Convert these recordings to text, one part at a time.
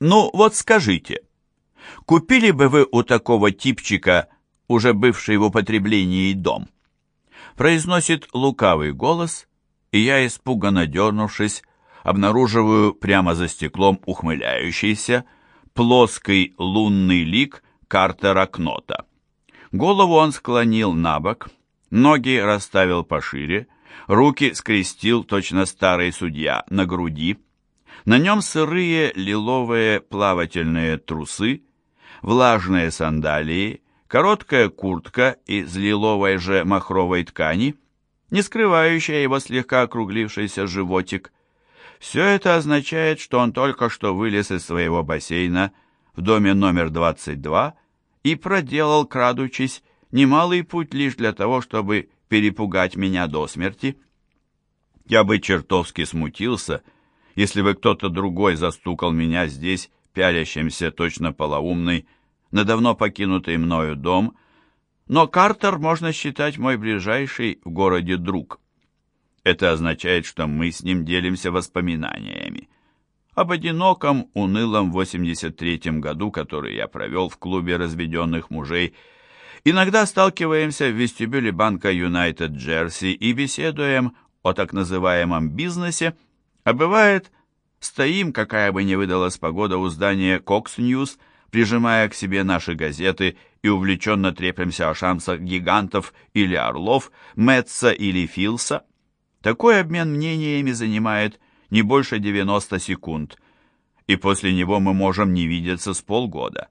Ну, вот скажите, купили бы вы у такого типчика, уже бывший в употреблении дом? Произносит лукавый голос, и я, испуганно дернувшись, обнаруживаю прямо за стеклом ухмыляющийся, плоский лунный лик Картера Кнота. Голову он склонил на бок, ноги расставил пошире, руки скрестил точно старый судья на груди. На нем сырые лиловые плавательные трусы, влажные сандалии, короткая куртка из лиловой же махровой ткани, не скрывающая его слегка округлившийся животик. Все это означает, что он только что вылез из своего бассейна в доме номер 22 и проделал, крадучись, немалый путь лишь для того, чтобы перепугать меня до смерти. Я бы чертовски смутился, если бы кто-то другой застукал меня здесь, пялящимся точно полоумный, на давно покинутый мною дом, но Картер можно считать мой ближайший в городе друг. Это означает, что мы с ним делимся воспоминаниями об одиноком, унылом 83-м году, который я провел в клубе разведенных мужей. Иногда сталкиваемся в вестибюле банка United Jersey и беседуем о так называемом бизнесе, а бывает, стоим, какая бы ни выдалась погода у здания Cox News, прижимая к себе наши газеты и увлеченно треплемся о шансах гигантов или орлов, Мэтца или Филса. Такой обмен мнениями занимает не больше 90 секунд, и после него мы можем не видеться с полгода.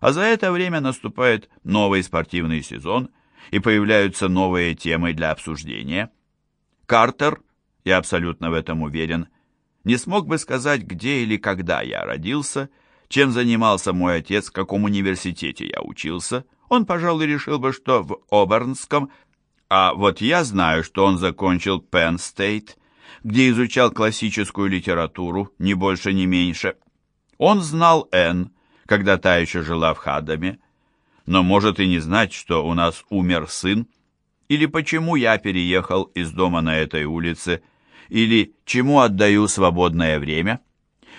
А за это время наступает новый спортивный сезон, и появляются новые темы для обсуждения. Картер, я абсолютно в этом уверен, не смог бы сказать, где или когда я родился, чем занимался мой отец, в каком университете я учился. Он, пожалуй, решил бы, что в Обернском, а вот я знаю, что он закончил Penn State, где изучал классическую литературу, ни больше, ни меньше. Он знал Энн, когда та еще жила в Хадаме, но может и не знать, что у нас умер сын, или почему я переехал из дома на этой улице, или чему отдаю свободное время.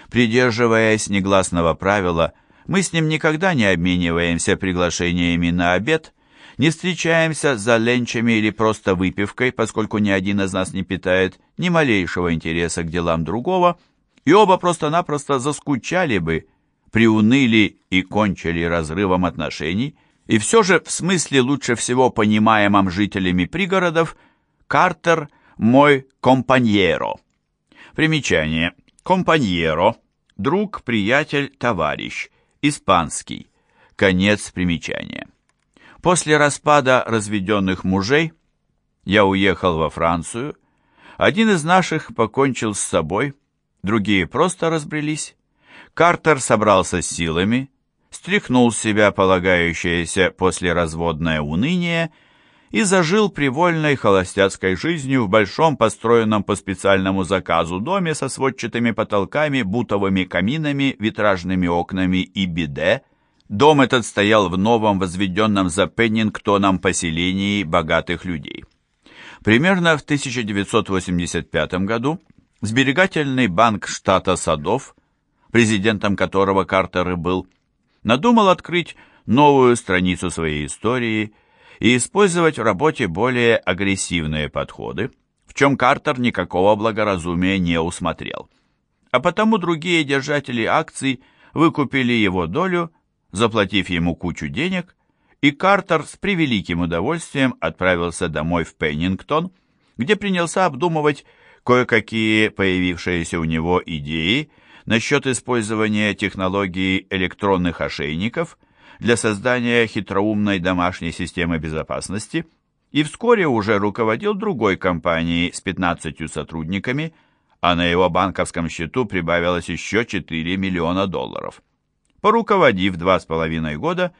Придерживаясь негласного правила, мы с ним никогда не обмениваемся приглашениями на обед, не встречаемся за ленчами или просто выпивкой, поскольку ни один из нас не питает ни малейшего интереса к делам другого, и оба просто-напросто заскучали бы, приуныли и кончили разрывом отношений, и все же в смысле лучше всего понимаемом жителями пригородов Картер – мой компаньеро. Примечание. Компаньеро – друг, приятель, товарищ, испанский. Конец примечания. После распада разведенных мужей я уехал во Францию. Один из наших покончил с собой, другие просто разбрелись. Картер собрался с силами, стряхнул с себя полагающееся послеразводное уныние и зажил привольной холостяцкой жизнью в большом построенном по специальному заказу доме со сводчатыми потолками, бутовыми каминами, витражными окнами и биде, Дом этот стоял в новом возведенном за Пеннингтоном поселении богатых людей. Примерно в 1985 году Сберегательный банк штата Садов, президентом которого Картер и был, надумал открыть новую страницу своей истории и использовать в работе более агрессивные подходы, в чем Картер никакого благоразумия не усмотрел. А потому другие держатели акций выкупили его долю заплатив ему кучу денег, и Картер с превеликим удовольствием отправился домой в Пеннингтон, где принялся обдумывать кое-какие появившиеся у него идеи насчет использования технологии электронных ошейников для создания хитроумной домашней системы безопасности и вскоре уже руководил другой компанией с 15 сотрудниками, а на его банковском счету прибавилось еще 4 миллиона долларов. Поруководив два с половиной года,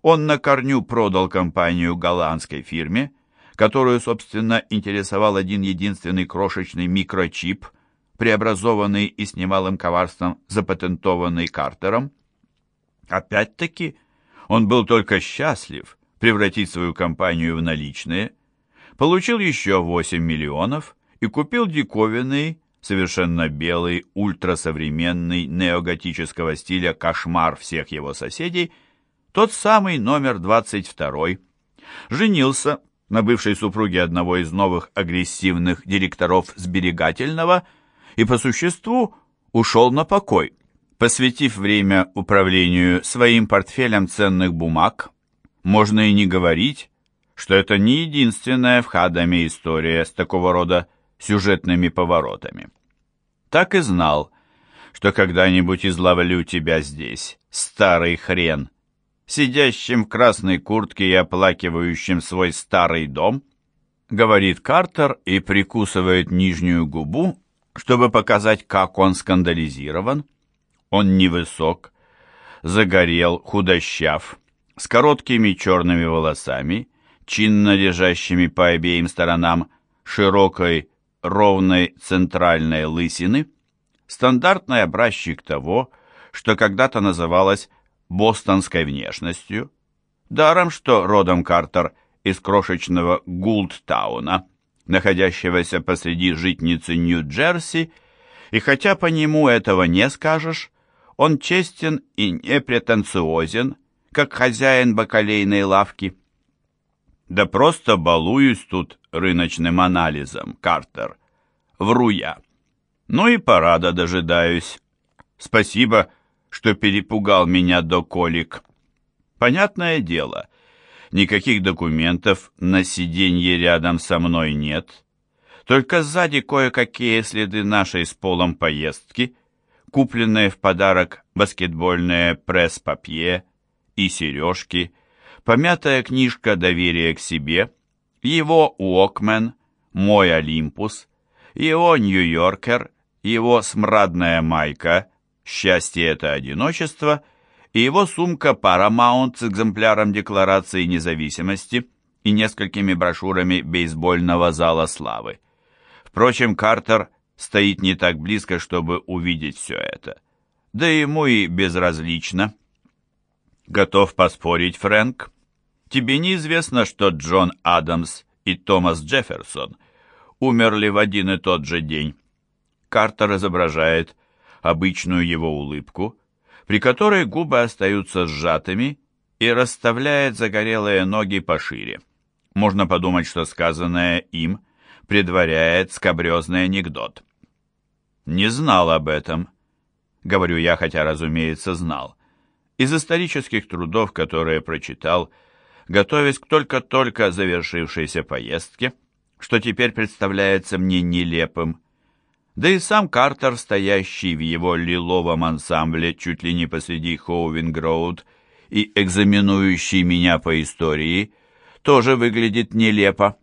он на корню продал компанию голландской фирме, которую, собственно, интересовал один единственный крошечный микрочип, преобразованный и с немалым коварством запатентованный Картером. Опять-таки, он был только счастлив превратить свою компанию в наличные, получил еще 8 миллионов и купил диковинный, совершенно белый, ультрасовременный, неоготического стиля кошмар всех его соседей, тот самый номер 22 женился на бывшей супруге одного из новых агрессивных директоров сберегательного и по существу ушел на покой, посвятив время управлению своим портфелем ценных бумаг. Можно и не говорить, что это не единственная в Хадаме история с такого рода сюжетными поворотами. Так и знал, что когда-нибудь изловлю тебя здесь, старый хрен, сидящим в красной куртке и оплакивающим свой старый дом, говорит Картер и прикусывает нижнюю губу, чтобы показать, как он скандализирован. Он невысок, загорел, худощав, с короткими черными волосами, чинно лежащими по обеим сторонам широкой ровной центральной лысины, стандартный образчик того, что когда-то называлось бостонской внешностью, даром что родом Картер из крошечного Гулдтауна, находящегося посреди житницы Нью-Джерси, и хотя по нему этого не скажешь, он честен и непретенциозен, как хозяин бакалейной лавки. Да просто балуюсь тут рыночным анализом, Картер. Вру я. Ну и парада дожидаюсь. Спасибо, что перепугал меня до колик. Понятное дело, никаких документов на сиденье рядом со мной нет. Только сзади кое-какие следы нашей с полом поездки, купленные в подарок баскетбольные пресс-папье и сережки, помятая книжка доверия к себе», его «Уокмен», «Мой Олимпус», его «Нью-Йоркер», его «Смрадная майка», «Счастье — это одиночество» и его сумка Paramount с экземпляром Декларации независимости и несколькими брошюрами бейсбольного зала славы. Впрочем, Картер стоит не так близко, чтобы увидеть все это. Да ему и безразлично. Готов поспорить, Фрэнк? Тебе неизвестно, что Джон Адамс и Томас Джефферсон умерли в один и тот же день. Картер изображает обычную его улыбку, при которой губы остаются сжатыми и расставляет загорелые ноги пошире. Можно подумать, что сказанное им предваряет скабрезный анекдот. «Не знал об этом», — говорю я, хотя, разумеется, знал. Из исторических трудов, которые прочитал, — готовясь к только-только завершившейся поездке, что теперь представляется мне нелепым. Да и сам Картер, стоящий в его лиловом ансамбле чуть ли не посреди Хоувингроуд и экзаменующий меня по истории, тоже выглядит нелепо.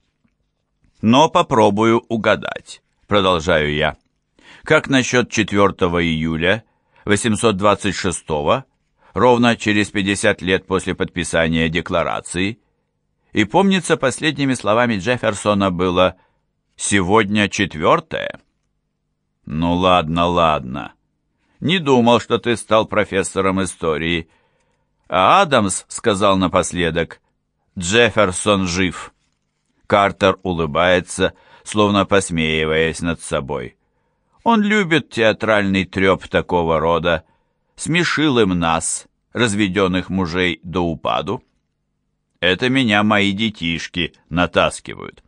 Но попробую угадать, продолжаю я. Как насчет 4 июля 826 года? ровно через 50 лет после подписания декларации, и помнится, последними словами Джефферсона было «сегодня четвертое». «Ну ладно, ладно. Не думал, что ты стал профессором истории». А Адамс сказал напоследок «Джефферсон жив». Картер улыбается, словно посмеиваясь над собой. Он любит театральный треп такого рода, смешил им нас, разведенных мужей до упаду. Это меня мои детишки натаскивают.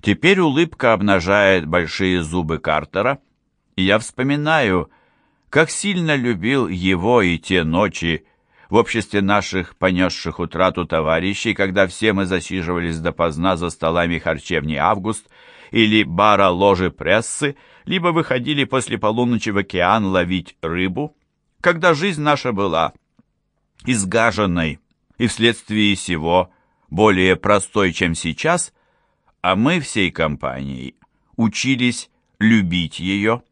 Теперь улыбка обнажает большие зубы Картера, и я вспоминаю, как сильно любил его и те ночи в обществе наших понесших утрату товарищей, когда все мы засиживались допоздна за столами харчевни «Август» или бара ложи прессы, либо выходили после полуночи в океан ловить рыбу, когда жизнь наша была изгаженной и вследствие сего более простой, чем сейчас, а мы всей компанией учились любить ее.